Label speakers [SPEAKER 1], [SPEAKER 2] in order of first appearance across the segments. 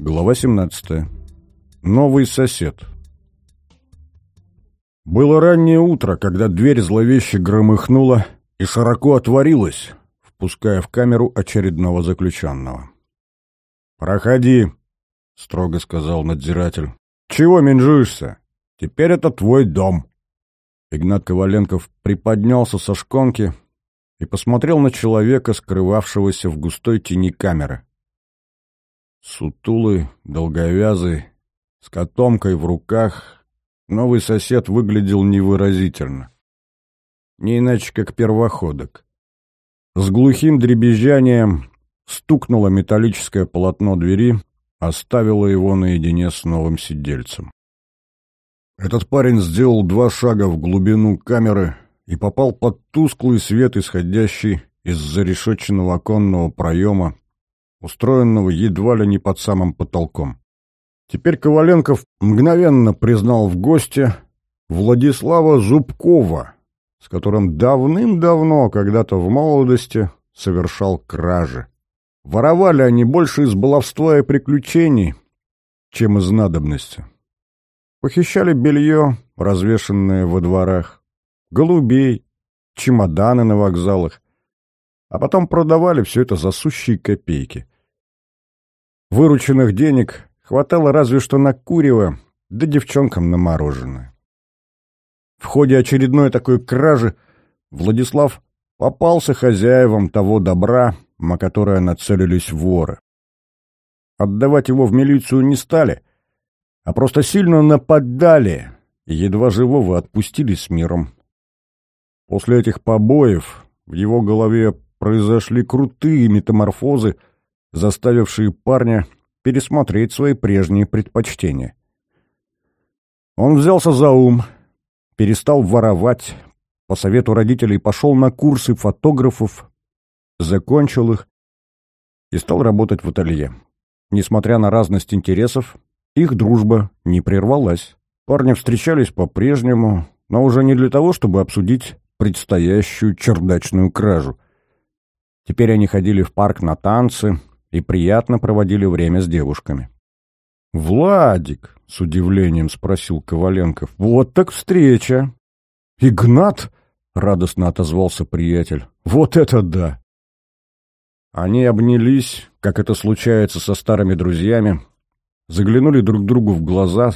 [SPEAKER 1] Глава 17. Новый сосед. Было раннее утро, когда дверь зловеще громыхнула и широко отворилась, впуская в камеру очередного заключенного. «Проходи», — строго сказал надзиратель. «Чего менжуешься? Теперь это твой дом». Игнат Коваленков приподнялся со шконки и посмотрел на человека, скрывавшегося в густой тени камеры. Сутулый, долговязый, с котомкой в руках, новый сосед выглядел невыразительно. Не иначе, как первоходок. С глухим дребезжанием стукнуло металлическое полотно двери, оставило его наедине с новым сидельцем. Этот парень сделал два шага в глубину камеры и попал под тусклый свет, исходящий из зарешетченного оконного проема, устроенного едва ли не под самым потолком. Теперь Коваленков мгновенно признал в госте Владислава Зубкова, с которым давным-давно, когда-то в молодости, совершал кражи. Воровали они больше из баловства и приключений, чем из надобности. Похищали белье, развешанное во дворах, голубей, чемоданы на вокзалах, а потом продавали все это за сущие копейки. Вырученных денег хватало разве что на курево, да девчонкам на мороженое. В ходе очередной такой кражи Владислав попался хозяевам того добра, на которое нацелились воры. Отдавать его в милицию не стали, а просто сильно нападали и едва живого отпустили с миром. После этих побоев в его голове произошли крутые метаморфозы, заставившие парня пересмотреть свои прежние предпочтения. Он взялся за ум, перестал воровать, по совету родителей пошел на курсы фотографов, закончил их и стал работать в ателье. Несмотря на разность интересов, их дружба не прервалась. Парни встречались по-прежнему, но уже не для того, чтобы обсудить предстоящую чердачную кражу. Теперь они ходили в парк на танцы и приятно проводили время с девушками. «Владик!» — с удивлением спросил Коваленков. «Вот так встреча!» «Игнат!» — радостно отозвался приятель. «Вот это да!» Они обнялись, как это случается со старыми друзьями, заглянули друг другу в глаза,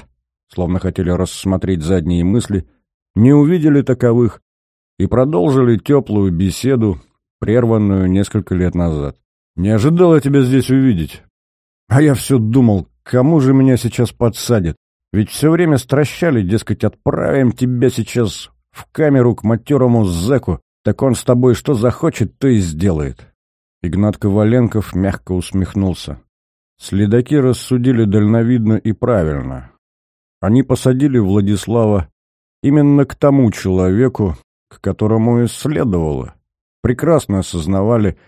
[SPEAKER 1] словно хотели рассмотреть задние мысли, не увидели таковых и продолжили теплую беседу, прерванную несколько лет назад. «Не ожидал я тебя здесь увидеть. А я все думал, кому же меня сейчас подсадят? Ведь все время стращали, дескать, отправим тебя сейчас в камеру к матерому зэку, так он с тобой что захочет, то и сделает». Игнат Коваленков мягко усмехнулся. Следаки рассудили дальновидно и правильно. Они посадили Владислава именно к тому человеку, к которому и следовало. Прекрасно осознавали,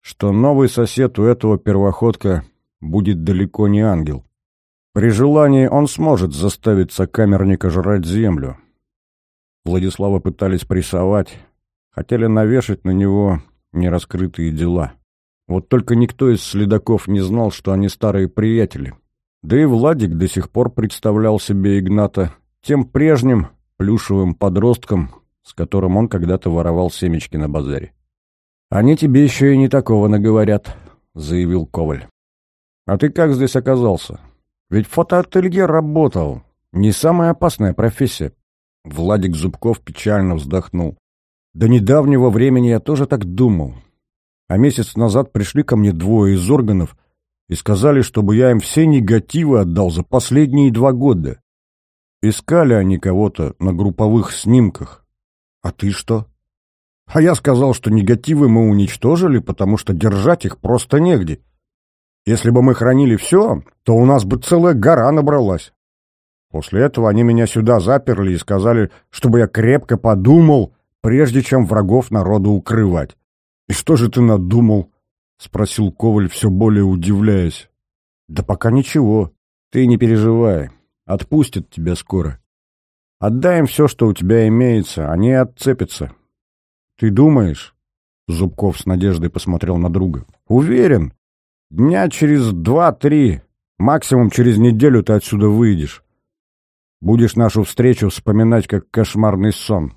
[SPEAKER 1] что новый сосед у этого первоходка будет далеко не ангел. При желании он сможет заставить сокамерника жрать землю. Владислава пытались прессовать, хотели навешать на него нераскрытые дела. Вот только никто из следаков не знал, что они старые приятели. Да и Владик до сих пор представлял себе Игната тем прежним плюшевым подростком, с которым он когда-то воровал семечки на базаре. «Они тебе еще и не такого наговорят», — заявил Коваль. «А ты как здесь оказался? Ведь фотоателье работал. Не самая опасная профессия». Владик Зубков печально вздохнул. «До недавнего времени я тоже так думал а месяц назад пришли ко мне двое из органов и сказали, чтобы я им все негативы отдал за последние два года. Искали они кого-то на групповых снимках. А ты что? А я сказал, что негативы мы уничтожили, потому что держать их просто негде. Если бы мы хранили все, то у нас бы целая гора набралась. После этого они меня сюда заперли и сказали, чтобы я крепко подумал, прежде чем врагов народу укрывать. «И что же ты надумал?» — спросил Коваль, все более удивляясь. «Да пока ничего. Ты не переживай. Отпустят тебя скоро. Отдай им все, что у тебя имеется, они отцепятся». «Ты думаешь?» — Зубков с надеждой посмотрел на друга. «Уверен. Дня через два-три Максимум через неделю ты отсюда выйдешь. Будешь нашу встречу вспоминать как кошмарный сон.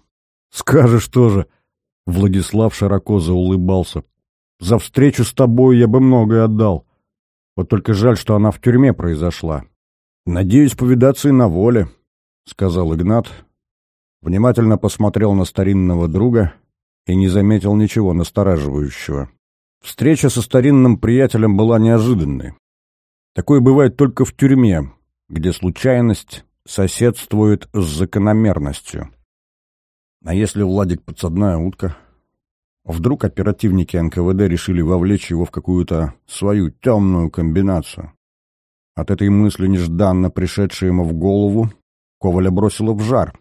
[SPEAKER 1] Скажешь тоже. Владислав широко заулыбался. За встречу с тобой я бы многое отдал. Вот только жаль, что она в тюрьме произошла. Надеюсь повидаться и на воле, — сказал Игнат. Внимательно посмотрел на старинного друга и не заметил ничего настораживающего. Встреча со старинным приятелем была неожиданной. Такое бывает только в тюрьме, где случайность соседствует с закономерностью. А если Владик подсадная утка? Вдруг оперативники НКВД решили вовлечь его в какую-то свою темную комбинацию? От этой мысли, нежданно пришедшей ему в голову, Коваля бросило в жар.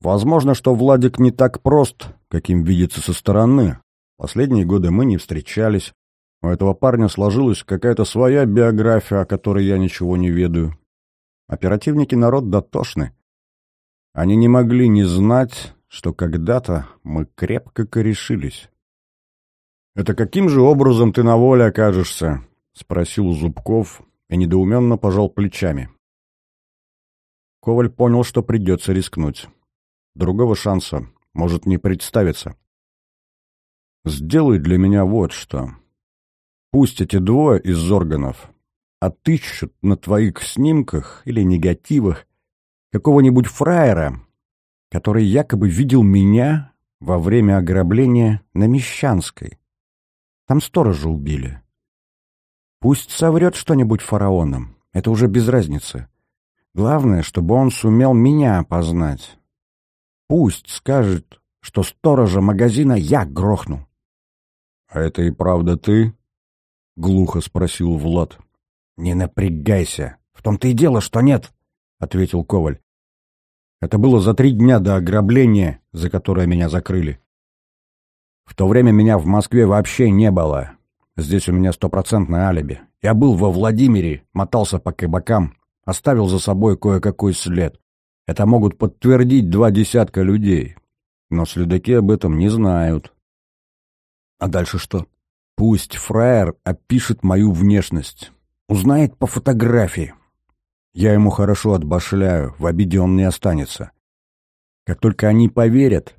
[SPEAKER 1] Возможно, что Владик не так прост, каким видится со стороны. Последние годы мы не встречались. У этого парня сложилась какая-то своя биография, о которой я ничего не ведаю. Оперативники народ дотошны. Они не могли не знать, что когда-то мы крепко корешились. «Это каким же образом ты на воле окажешься?» — спросил Зубков и недоуменно пожал плечами. Коваль понял, что придется рискнуть. Другого шанса может не представиться. «Сделай для меня вот что. Пусть эти двое из органов отыщут на твоих снимках или негативах какого-нибудь фраера, который якобы видел меня во время ограбления на Мещанской. Там сторожа убили. Пусть соврет что-нибудь фараоном, это уже без разницы. Главное, чтобы он сумел меня опознать. Пусть скажет, что сторожа магазина я грохнул. — А это и правда ты? — глухо спросил Влад. — Не напрягайся. В том-то и дело, что нет, — ответил Коваль. Это было за три дня до ограбления, за которое меня закрыли. В то время меня в Москве вообще не было. Здесь у меня стопроцентное алиби. Я был во Владимире, мотался по кабакам, оставил за собой кое-какой след. Это могут подтвердить два десятка людей. Но следаки об этом не знают. А дальше что? Пусть фраер опишет мою внешность. Узнает по фотографии. Я ему хорошо отбашляю, в обиде он не останется. Как только они поверят,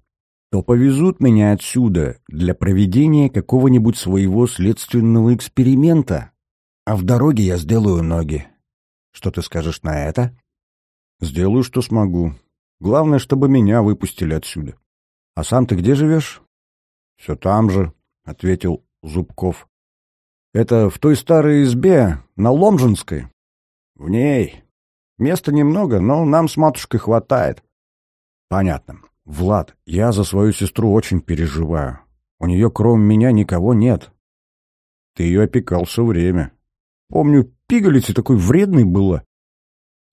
[SPEAKER 1] то повезут меня отсюда для проведения какого-нибудь своего следственного эксперимента, а в дороге я сделаю ноги. Что ты скажешь на это? Сделаю, что смогу. Главное, чтобы меня выпустили отсюда. А сам ты где живешь? Все там же, — ответил Зубков. Это в той старой избе на Ломжинской. В ней. Места немного, но нам с матушкой хватает. Понятно. Влад, я за свою сестру очень переживаю. У нее кроме меня никого нет. Ты ее опекал все время. Помню, пигалица такой вредной была.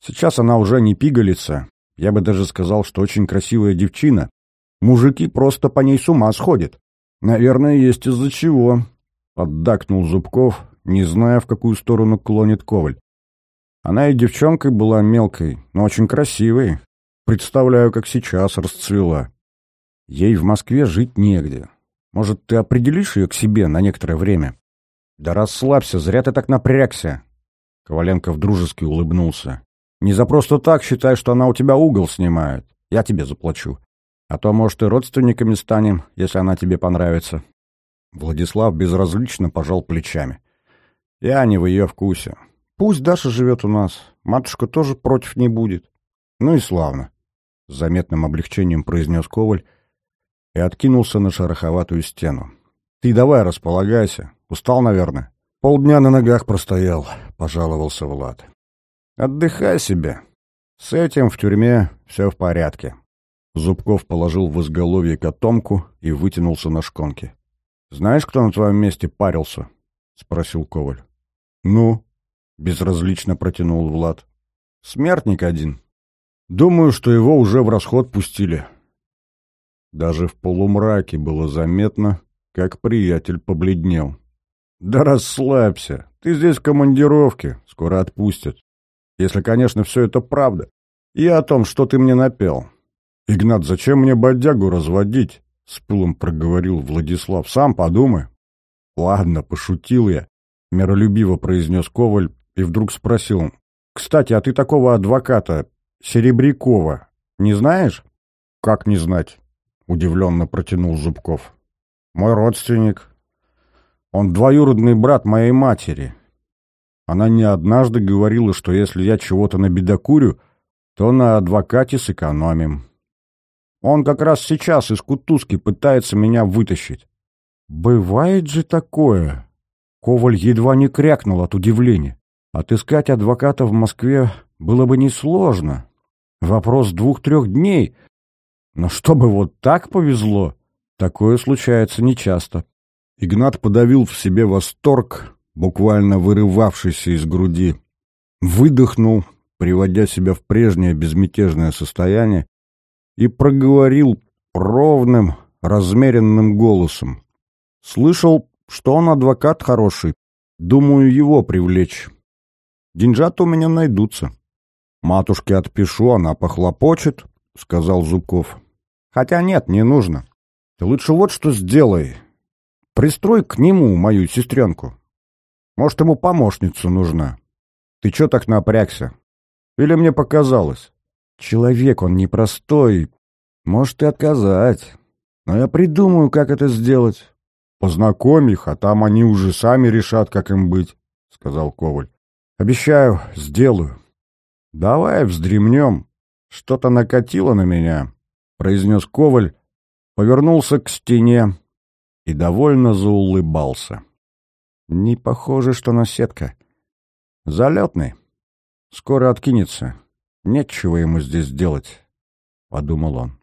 [SPEAKER 1] Сейчас она уже не пигалица. Я бы даже сказал, что очень красивая девчина. Мужики просто по ней с ума сходят. Наверное, есть из-за чего. Поддакнул Зубков, не зная, в какую сторону клонит Коваль. Она и девчонкой была мелкой, но очень красивой. Представляю, как сейчас расцвела. Ей в Москве жить негде. Может, ты определишь ее к себе на некоторое время? Да расслабься, зря ты так напрягся. Коваленков дружески улыбнулся. Не за просто так считай, что она у тебя угол снимает. Я тебе заплачу. А то, может, и родственниками станем, если она тебе понравится. Владислав безразлично пожал плечами. Я не в ее вкусе. Пусть Даша живет у нас. Матушка тоже против не будет. Ну и славно. С заметным облегчением произнес Коваль и откинулся на шероховатую стену. Ты давай располагайся. Устал, наверное. Полдня на ногах простоял, пожаловался Влад. Отдыхай себе. С этим в тюрьме все в порядке. Зубков положил в изголовье котомку и вытянулся на шконке. «Знаешь, кто на твоем месте парился?» — спросил Коваль. «Ну?» Безразлично протянул Влад. Смертник один. Думаю, что его уже в расход пустили. Даже в полумраке было заметно, как приятель побледнел. Да расслабься, ты здесь в командировке, скоро отпустят. Если, конечно, все это правда. И о том, что ты мне напел. Игнат, зачем мне бодягу разводить? С пылом проговорил Владислав. Сам подумай. Ладно, пошутил я. Миролюбиво произнес Коваль и вдруг спросил. «Кстати, а ты такого адвоката, Серебрякова, не знаешь?» «Как не знать?» — удивленно протянул Зубков. «Мой родственник. Он двоюродный брат моей матери. Она не однажды говорила, что если я чего-то набедокурю, то на адвокате сэкономим. Он как раз сейчас из кутузки пытается меня вытащить. Бывает же такое. Коваль едва не крякнул от удивления. Отыскать адвоката в Москве было бы несложно. Вопрос двух-трех дней. Но чтобы вот так повезло, такое случается нечасто. Игнат подавил в себе восторг, буквально вырывавшийся из груди. Выдохнул, приводя себя в прежнее безмятежное состояние, и проговорил ровным, размеренным голосом. «Слышал, что он адвокат хороший. Думаю, его привлечь. Деньжат у меня найдутся. Матушке отпишу, она похлопочет», — сказал Зубков. «Хотя нет, не нужно. Ты лучше вот что сделай. Пристрой к нему мою сестренку. Может, ему помощница нужна. Ты чё так напрягся? Или мне показалось? Человек он непростой. Может и отказать. Но я придумаю, как это сделать. Познакомь их, а там они уже сами решат, как им быть, — сказал Коваль. Обещаю, сделаю. Давай вздремнем. Что-то накатило на меня, — произнес Коваль, повернулся к стене и довольно заулыбался. Не похоже, что на сетка. Залетный. Скоро откинется. Нечего ему здесь делать, — подумал он.